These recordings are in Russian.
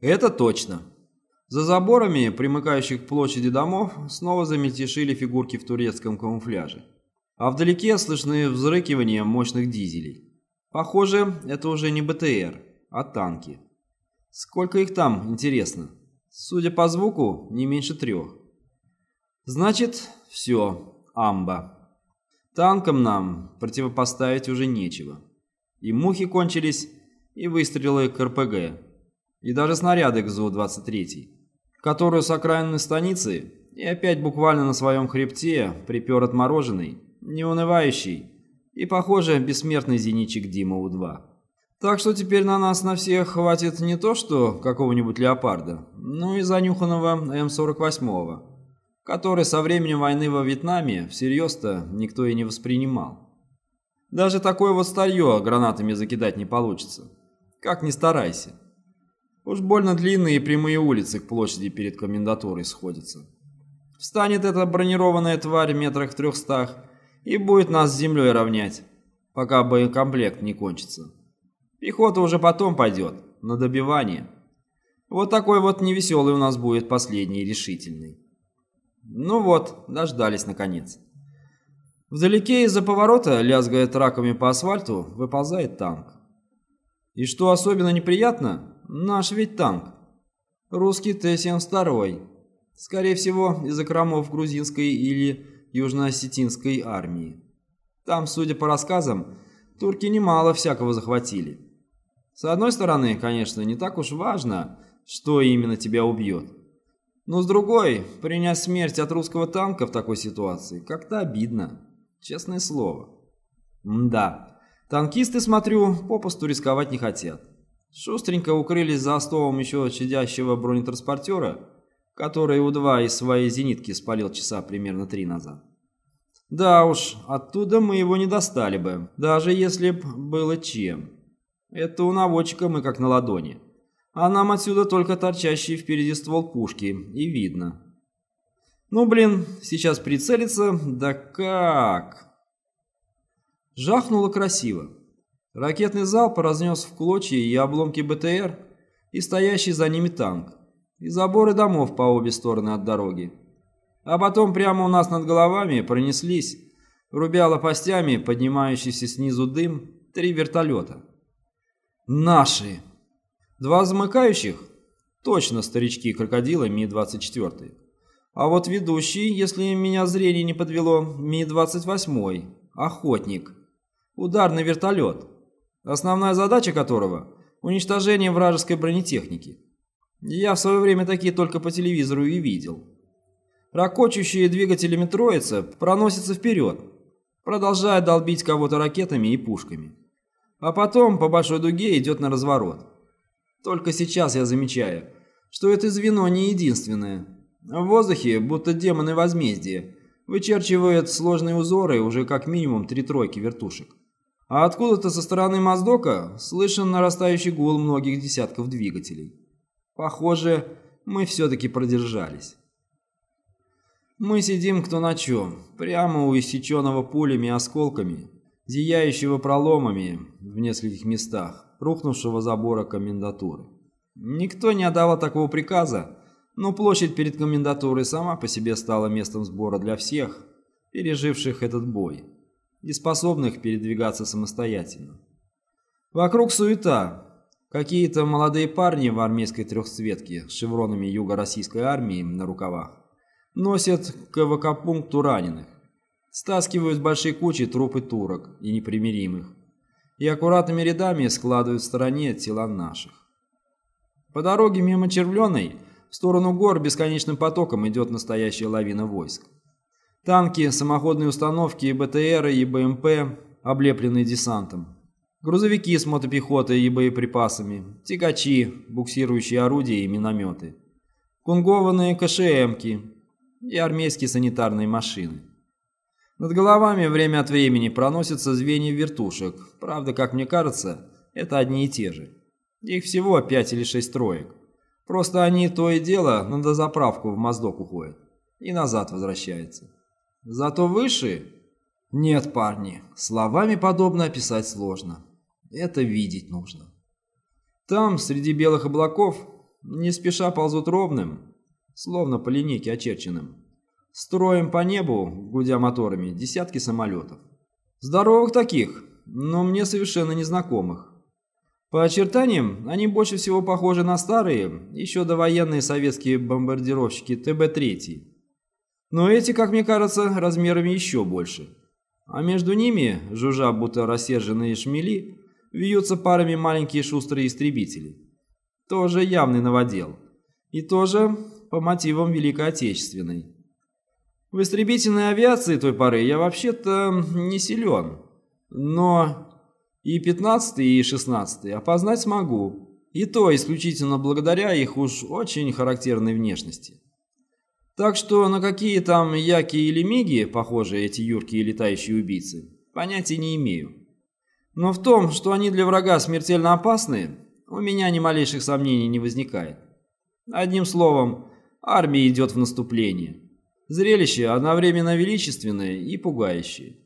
Это точно. За заборами, примыкающих к площади домов, снова замельтешили фигурки в турецком камуфляже. А вдалеке слышны взрыкивания мощных дизелей. Похоже, это уже не БТР, а танки. Сколько их там, интересно? Судя по звуку, не меньше трех. Значит, все, амба. Танкам нам противопоставить уже нечего. И мухи кончились, и выстрелы к РПГ, и даже снаряды к ЗУ-23 которую с окраинной станицы и опять буквально на своем хребте припер отмороженный, неунывающий и, похоже, бессмертный зеничек Дима У-2. Так что теперь на нас на всех хватит не то что какого-нибудь леопарда, но и занюханного М-48, который со временем войны во Вьетнаме всерьез-то никто и не воспринимал. Даже такое вот старье гранатами закидать не получится. Как ни старайся. Уж больно длинные и прямые улицы к площади перед комендатурой сходятся. Встанет эта бронированная тварь в метрах трехстах и будет нас с землей равнять, пока боекомплект не кончится. Пехота уже потом пойдет, на добивание. Вот такой вот невеселый у нас будет последний решительный. Ну вот, дождались наконец. Вдалеке из-за поворота, лязгая траками по асфальту, выползает танк. И что особенно неприятно, Наш ведь танк. Русский Т-72. Скорее всего, из окромов грузинской или южно-осетинской армии. Там, судя по рассказам, турки немало всякого захватили. С одной стороны, конечно, не так уж важно, что именно тебя убьет. Но с другой, принять смерть от русского танка в такой ситуации как-то обидно. Честное слово. М да, танкисты, смотрю, попусту рисковать не хотят. Шустренько укрылись за остовом еще чадящего бронетранспортера, который У-2 из своей зенитки спалил часа примерно три назад. Да уж, оттуда мы его не достали бы, даже если б было чем. Это у наводчика мы как на ладони. А нам отсюда только торчащий впереди ствол пушки, и видно. Ну блин, сейчас прицелиться, да как? Жахнуло красиво. Ракетный залп разнес в клочья и обломки БТР, и стоящий за ними танк, и заборы домов по обе стороны от дороги. А потом прямо у нас над головами пронеслись, рубя лопастями поднимающийся снизу дым, три вертолета. Наши! Два замыкающих? Точно старички крокодила Ми-24. А вот ведущий, если меня зрение не подвело, Ми-28, охотник. Ударный вертолет основная задача которого – уничтожение вражеской бронетехники. Я в свое время такие только по телевизору и видел. Ракочущие двигателями троица проносится вперед, продолжая долбить кого-то ракетами и пушками. А потом по большой дуге идет на разворот. Только сейчас я замечаю, что это звено не единственное. В воздухе, будто демоны возмездия, вычерчивают сложные узоры уже как минимум три тройки вертушек. А откуда-то со стороны Моздока слышен нарастающий гул многих десятков двигателей. Похоже, мы все-таки продержались. Мы сидим кто на чем, прямо у иссеченного пулями и осколками, зияющего проломами в нескольких местах, рухнувшего забора комендатуры. Никто не отдавал такого приказа, но площадь перед комендатурой сама по себе стала местом сбора для всех, переживших этот бой и способных передвигаться самостоятельно. Вокруг суета. Какие-то молодые парни в армейской трехцветке с шевронами юго-российской армии на рукавах носят к эвакопункту раненых, стаскивают большие кучи трупы турок и непримиримых и аккуратными рядами складывают в стороне тела наших. По дороге мимо Червленой в сторону гор бесконечным потоком идет настоящая лавина войск. Танки, самоходные установки, БТР и БМП, облепленные десантом. Грузовики с мотопехотой и боеприпасами, тягачи, буксирующие орудия и минометы. Кунгованные КШМки и армейские санитарные машины. Над головами время от времени проносятся звенья вертушек. Правда, как мне кажется, это одни и те же. Их всего пять или шесть троек. Просто они то и дело на дозаправку в Моздок уходят и назад возвращаются. Зато выше... Нет, парни, словами подобно описать сложно. Это видеть нужно. Там, среди белых облаков, не спеша ползут ровным, словно по линейке очерченным. Строим по небу, гудя моторами, десятки самолетов. Здоровых таких, но мне совершенно незнакомых. По очертаниям они больше всего похожи на старые, еще довоенные советские бомбардировщики ТБ-3. Но эти, как мне кажется, размерами еще больше. А между ними, жужжа будто рассерженные шмели, вьются парами маленькие шустрые истребители. Тоже явный новодел. И тоже по мотивам Великой Отечественной. В истребительной авиации той поры я вообще-то не силен. Но и 15 и 16 опознать смогу. И то исключительно благодаря их уж очень характерной внешности. Так что на какие там яки или миги похожи эти юркие летающие убийцы, понятия не имею. Но в том, что они для врага смертельно опасны, у меня ни малейших сомнений не возникает. Одним словом, армия идет в наступление. Зрелище одновременно величественное и пугающее.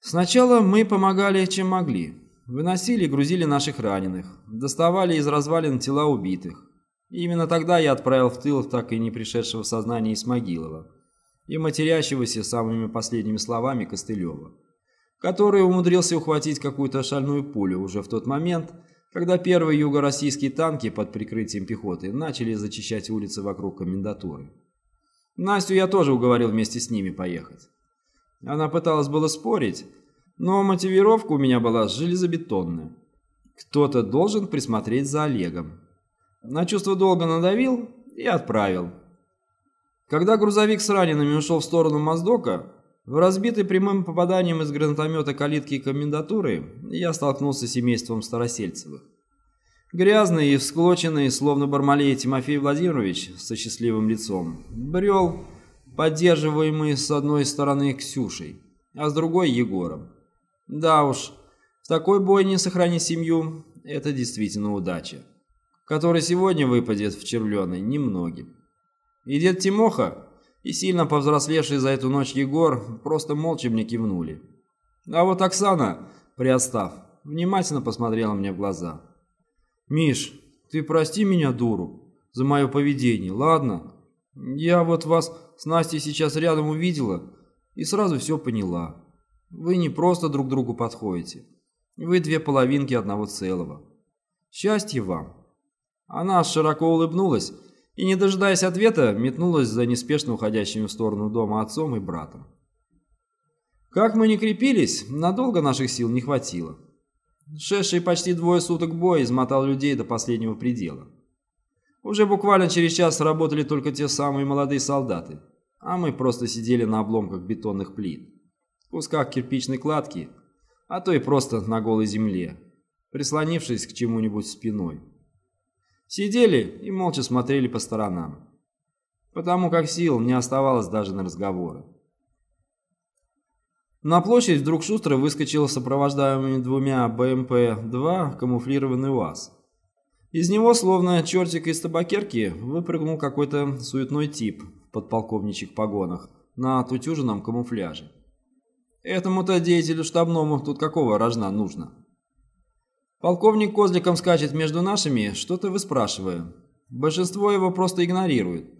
Сначала мы помогали, чем могли. Выносили грузили наших раненых, доставали из развалин тела убитых. Именно тогда я отправил в тыл так и не пришедшего в сознание Исмагилова и матерящегося самыми последними словами Костылева, который умудрился ухватить какую-то шальную пулю уже в тот момент, когда первые юго-российские танки под прикрытием пехоты начали зачищать улицы вокруг комендатуры. Настю я тоже уговорил вместе с ними поехать. Она пыталась было спорить, но мотивировка у меня была железобетонная. Кто-то должен присмотреть за Олегом. На чувство долга надавил и отправил. Когда грузовик с ранеными ушел в сторону Моздока, в разбитой прямым попаданием из гранатомета калитки комендатуры я столкнулся с семейством Старосельцевых. Грязный и всклоченный, словно Бармалей Тимофей Владимирович со счастливым лицом, брел, поддерживаемый с одной стороны Ксюшей, а с другой Егором. Да уж, в такой бойне сохранить семью – это действительно удача который сегодня выпадет в червленый, немногим. И дед Тимоха, и сильно повзрослевший за эту ночь Егор просто молча мне кивнули. А вот Оксана, приостав, внимательно посмотрела мне в глаза. «Миш, ты прости меня, дуру, за мое поведение, ладно? Я вот вас с Настей сейчас рядом увидела и сразу все поняла. Вы не просто друг другу подходите. Вы две половинки одного целого. Счастья вам!» Она широко улыбнулась и, не дожидаясь ответа, метнулась за неспешно уходящими в сторону дома отцом и братом. Как мы не крепились, надолго наших сил не хватило. Шедший почти двое суток бой измотал людей до последнего предела. Уже буквально через час работали только те самые молодые солдаты, а мы просто сидели на обломках бетонных плит, кусках кирпичной кладки, а то и просто на голой земле, прислонившись к чему-нибудь спиной. Сидели и молча смотрели по сторонам, потому как сил не оставалось даже на разговоры. На площадь вдруг шустро выскочил сопровождаемыми двумя БМП-2 камуфлированный УАЗ. Из него, словно чертик из табакерки, выпрыгнул какой-то суетной тип в подполковничьих погонах на тутюженном камуфляже. Этому-то деятелю штабному тут какого рожна нужно? Полковник козликом скачет между нашими, что-то выспрашивая. Большинство его просто игнорирует.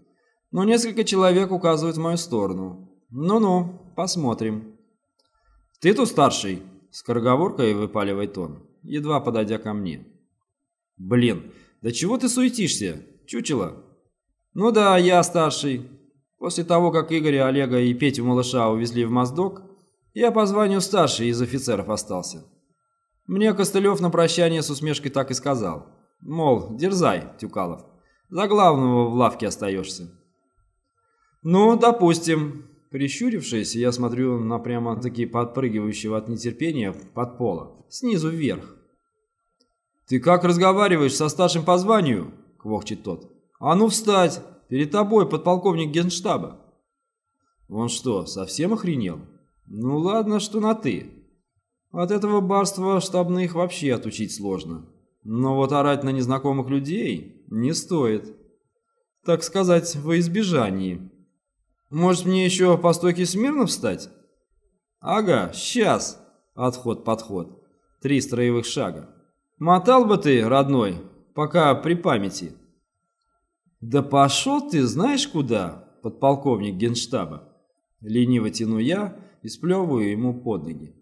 Но несколько человек указывают в мою сторону. Ну-ну, посмотрим. «Ты тут старший?» — скороговоркой выпаливает он, едва подойдя ко мне. «Блин, да чего ты суетишься, чучело?» «Ну да, я старший. После того, как Игоря, Олега и Петю Малыша увезли в Моздок, я по званию старший из офицеров остался». Мне Костылев на прощание с усмешкой так и сказал. Мол, дерзай, Тюкалов, за главного в лавке остаешься. Ну, допустим. Прищурившись, я смотрю на прямо-таки подпрыгивающего от нетерпения под пола, снизу вверх. «Ты как разговариваешь со старшим по званию?» — квохчет тот. «А ну встать! Перед тобой подполковник генштаба!» «Он что, совсем охренел? Ну ладно, что на «ты». От этого барства штабных вообще отучить сложно. Но вот орать на незнакомых людей не стоит. Так сказать, во избежании. Может мне еще по стойке смирно встать? Ага, сейчас. Отход-подход. Три строевых шага. Мотал бы ты, родной, пока при памяти. «Да пошел ты знаешь куда, подполковник генштаба!» Лениво тяну я и сплевываю ему под ноги.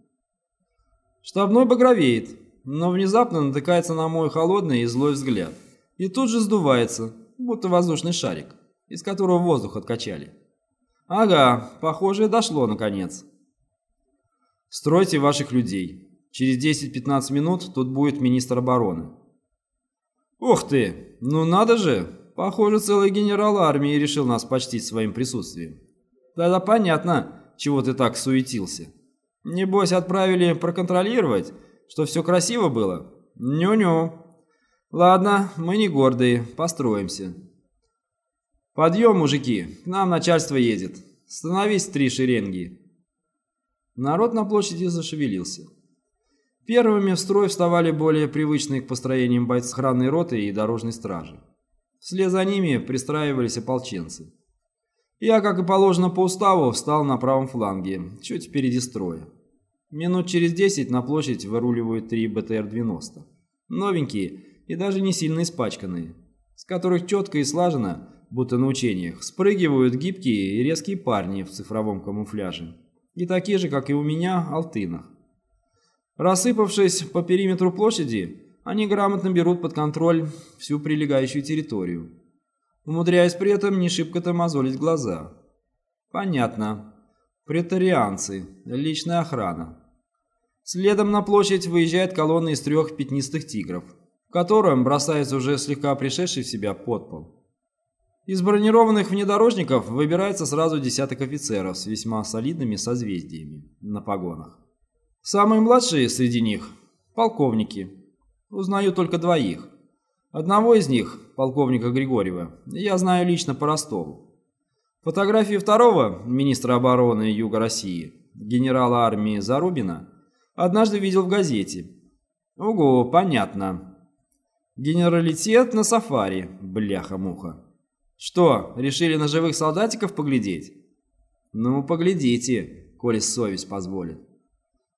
Штабной багровеет, но внезапно натыкается на мой холодный и злой взгляд. И тут же сдувается, будто воздушный шарик, из которого воздух откачали. Ага, похоже, дошло наконец. Стройте ваших людей. Через 10-15 минут тут будет министр обороны. Ух ты, ну надо же, похоже, целый генерал армии решил нас почтить своим присутствием. Тогда понятно, чего ты так суетился. Небось, отправили проконтролировать, что все красиво было? Ню-ню. Ладно, мы не гордые, построимся. Подъем, мужики, к нам начальство едет. Становись три шеренги. Народ на площади зашевелился. Первыми в строй вставали более привычные к построениям бойцы охранной роты и дорожной стражи. Вслед за ними пристраивались ополченцы. Я, как и положено по уставу, встал на правом фланге, чуть впереди строя. Минут через десять на площадь выруливают три БТР-90. Новенькие и даже не сильно испачканные, с которых четко и слаженно, будто на учениях, спрыгивают гибкие и резкие парни в цифровом камуфляже. И такие же, как и у меня, алтынах. Рассыпавшись по периметру площади, они грамотно берут под контроль всю прилегающую территорию, умудряясь при этом не шибко-то мозолить глаза. Понятно. Претарианцы, личная охрана. Следом на площадь выезжает колонна из трех пятнистых тигров, в котором бросается уже слегка пришедший в себя подпол. Из бронированных внедорожников выбирается сразу десяток офицеров с весьма солидными созвездиями на погонах. Самые младшие среди них – полковники. Узнаю только двоих. Одного из них, полковника Григорьева, я знаю лично по Ростову. Фотографии второго министра обороны Юга России, генерала армии Зарубина, однажды видел в газете. Ого, понятно. Генералитет на сафари, бляха-муха. Что, решили на живых солдатиков поглядеть? Ну, поглядите, коли совесть позволит.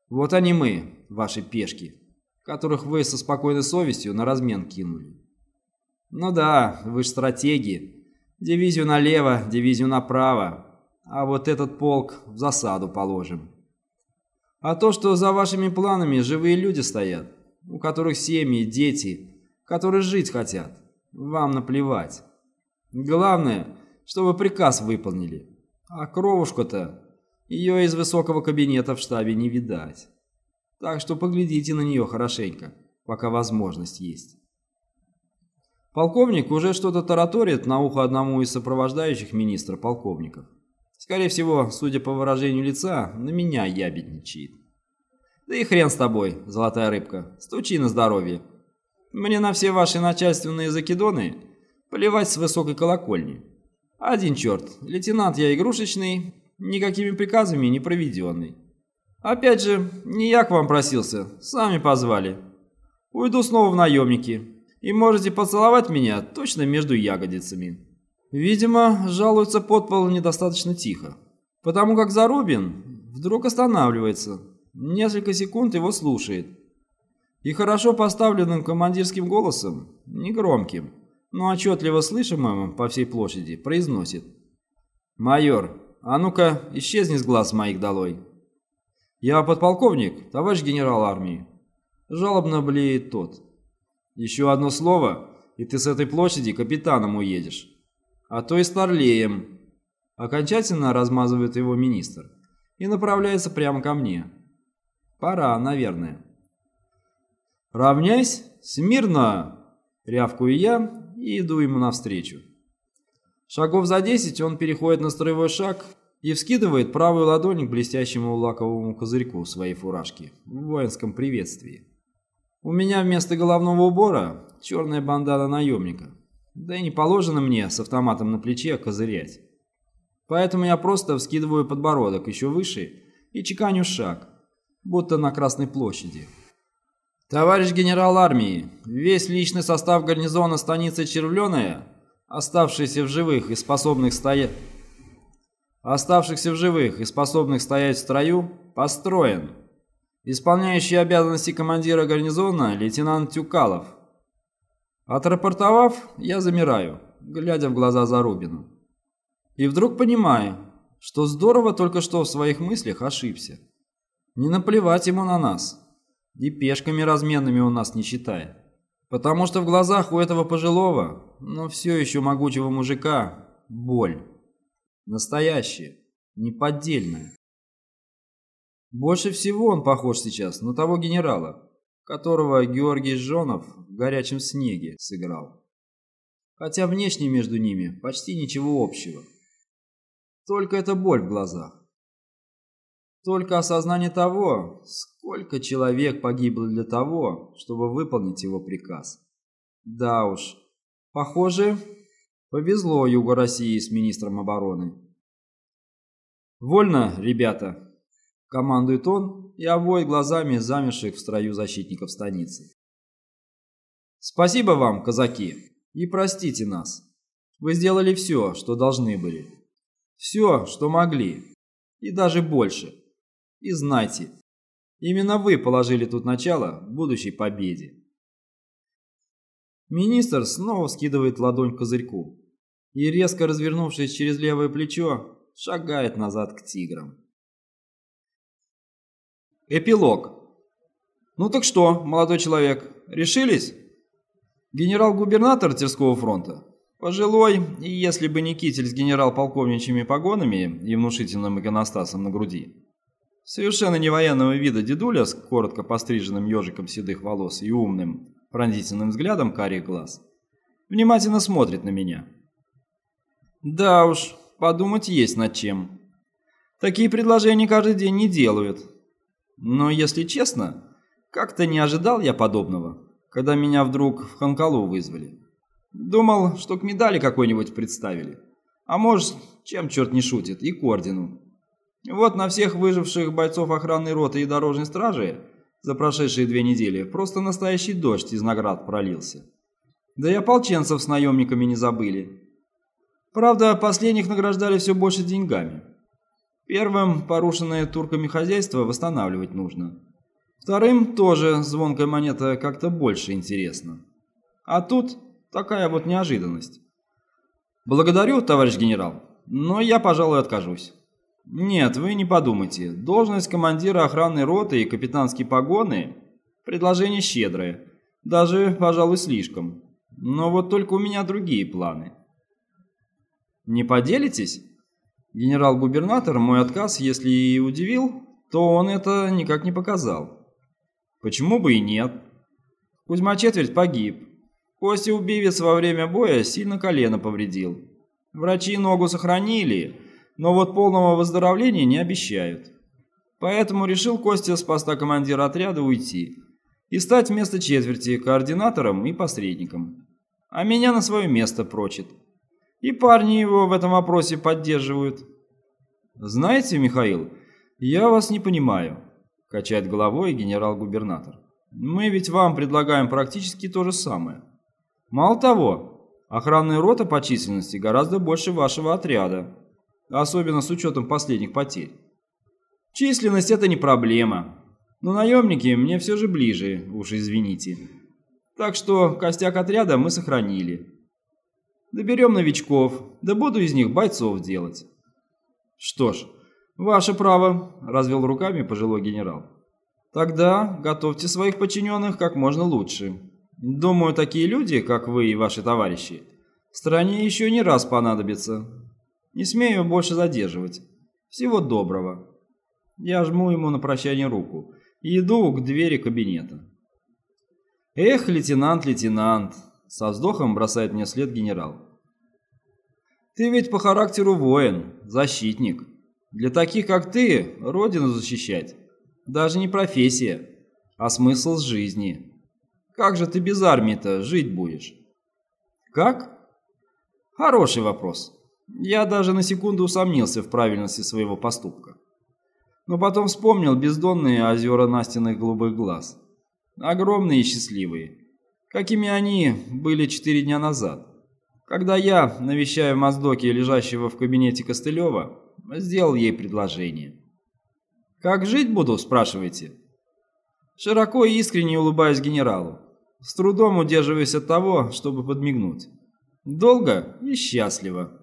Вот они мы, ваши пешки, которых вы со спокойной совестью на размен кинули. Ну да, вы ж стратеги, Дивизию налево, дивизию направо, а вот этот полк в засаду положим. А то, что за вашими планами живые люди стоят, у которых семьи, дети, которые жить хотят, вам наплевать. Главное, чтобы приказ выполнили. А кровушка-то, ее из высокого кабинета в штабе не видать. Так что поглядите на нее хорошенько, пока возможность есть. Полковник уже что-то тараторит на ухо одному из сопровождающих министра полковников. Скорее всего, судя по выражению лица, на меня ябедничает. Да и хрен с тобой, золотая рыбка, стучи на здоровье. Мне на все ваши начальственные закидоны поливать с высокой колокольни. Один черт, лейтенант я игрушечный, никакими приказами не проведенный. Опять же, не я к вам просился, сами позвали. Уйду снова в наемники, и можете поцеловать меня точно между ягодицами». Видимо, жалуется подпол недостаточно тихо, потому как Зарубин вдруг останавливается, несколько секунд его слушает. И хорошо поставленным командирским голосом, негромким, но отчетливо слышимым по всей площади, произносит. «Майор, а ну-ка, исчезни с глаз моих долой!» «Я подполковник, товарищ генерал армии!» Жалобно блеет тот. Еще одно слово, и ты с этой площади капитаном уедешь. А то и старлеем. Окончательно размазывает его министр и направляется прямо ко мне. Пора, наверное. «Равняйсь! Смирно!» — рявкую я и иду ему навстречу. Шагов за десять он переходит на строевой шаг и вскидывает правую ладонь к блестящему лаковому козырьку своей фуражки в воинском приветствии. У меня вместо головного убора черная бандана наемника. Да и не положено мне с автоматом на плече козырять. Поэтому я просто вскидываю подбородок еще выше и чеканю шаг, будто на Красной площади. Товарищ генерал армии, весь личный состав гарнизона станицы Червленая, оставшийся в живых и способных стоять... Оставшихся в живых и способных стоять в строю, построен. Исполняющий обязанности командира гарнизона лейтенант Тюкалов. Отрапортовав, я замираю, глядя в глаза Зарубину. И вдруг понимаю, что здорово только что в своих мыслях ошибся. Не наплевать ему на нас. И пешками разменными у нас не считает. Потому что в глазах у этого пожилого, но все еще могучего мужика, боль. Настоящая, неподдельная. Больше всего он похож сейчас на того генерала, которого Георгий Жонов в горячем снеге сыграл. Хотя внешне между ними почти ничего общего. Только это боль в глазах. Только осознание того, сколько человек погибло для того, чтобы выполнить его приказ. Да уж, похоже, повезло Югу России с министром обороны. «Вольно, ребята!» – командует он и обводит глазами замерших в строю защитников станицы. «Спасибо вам, казаки, и простите нас. Вы сделали все, что должны были. Все, что могли. И даже больше. И знайте, именно вы положили тут начало будущей победе». Министр снова скидывает ладонь козырьку и, резко развернувшись через левое плечо, шагает назад к тиграм. Эпилог. Ну так что, молодой человек, решились? Генерал-губернатор Терского фронта, пожилой, и если бы не китель с генерал-полковничьими погонами и внушительным иконостасом на груди, совершенно не военного вида дедуля с коротко постриженным ежиком седых волос и умным, пронзительным взглядом карих глаз, внимательно смотрит на меня. Да уж, подумать есть над чем. Такие предложения каждый день не делают, но, если честно, как-то не ожидал я подобного, когда меня вдруг в Ханкалу вызвали. Думал, что к медали какой-нибудь представили. А может, чем черт не шутит, и к ордену. Вот на всех выживших бойцов охранной роты и дорожной стражи за прошедшие две недели просто настоящий дождь из наград пролился. Да и ополченцев с наемниками не забыли. Правда, последних награждали все больше деньгами. Первым порушенное турками хозяйство восстанавливать нужно. Вторым тоже звонкая монета как-то больше интересна. А тут такая вот неожиданность. Благодарю, товарищ генерал, но я, пожалуй, откажусь. Нет, вы не подумайте. Должность командира охранной роты и капитанские погоны – предложение щедрое. Даже, пожалуй, слишком. Но вот только у меня другие планы. Не поделитесь? Генерал-губернатор мой отказ, если и удивил, то он это никак не показал. Почему бы и нет? Кузьма Четверть погиб. Костя Убивец во время боя сильно колено повредил. Врачи ногу сохранили, но вот полного выздоровления не обещают. Поэтому решил Костя с поста командира отряда уйти и стать вместо четверти координатором и посредником. А меня на свое место прочит. И парни его в этом вопросе поддерживают. Знаете, Михаил, я вас не понимаю, качает головой генерал-губернатор. Мы ведь вам предлагаем практически то же самое. Мало того, охранная рота по численности гораздо больше вашего отряда, особенно с учетом последних потерь. Численность это не проблема, но наемники мне все же ближе, уж извините. Так что костяк отряда мы сохранили. Доберем новичков, да буду из них бойцов делать. Что ж, ваше право, развел руками пожилой генерал. Тогда готовьте своих подчиненных как можно лучше. Думаю, такие люди, как вы и ваши товарищи, стране еще не раз понадобятся. Не смею больше задерживать. Всего доброго. Я жму ему на прощание руку и иду к двери кабинета. Эх, лейтенант, лейтенант, со вздохом бросает мне след генерал. Ты ведь по характеру воин, защитник. Для таких, как ты, родину защищать даже не профессия, а смысл жизни. Как же ты без армии-то жить будешь? Как? Хороший вопрос. Я даже на секунду усомнился в правильности своего поступка. Но потом вспомнил бездонные озера Настиных голубых глаз. Огромные и счастливые какими они были четыре дня назад, когда я, навещая Моздоки, лежащего в кабинете Костылева, сделал ей предложение. «Как жить буду?» – спрашиваете. Широко и искренне улыбаюсь генералу, с трудом удерживаясь от того, чтобы подмигнуть. Долго и счастливо.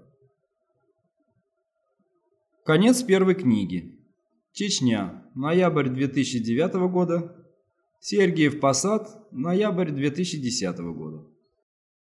Конец первой книги. Чечня. Ноябрь 2009 года. Сергиев Посад. Ноябрь 2010 года.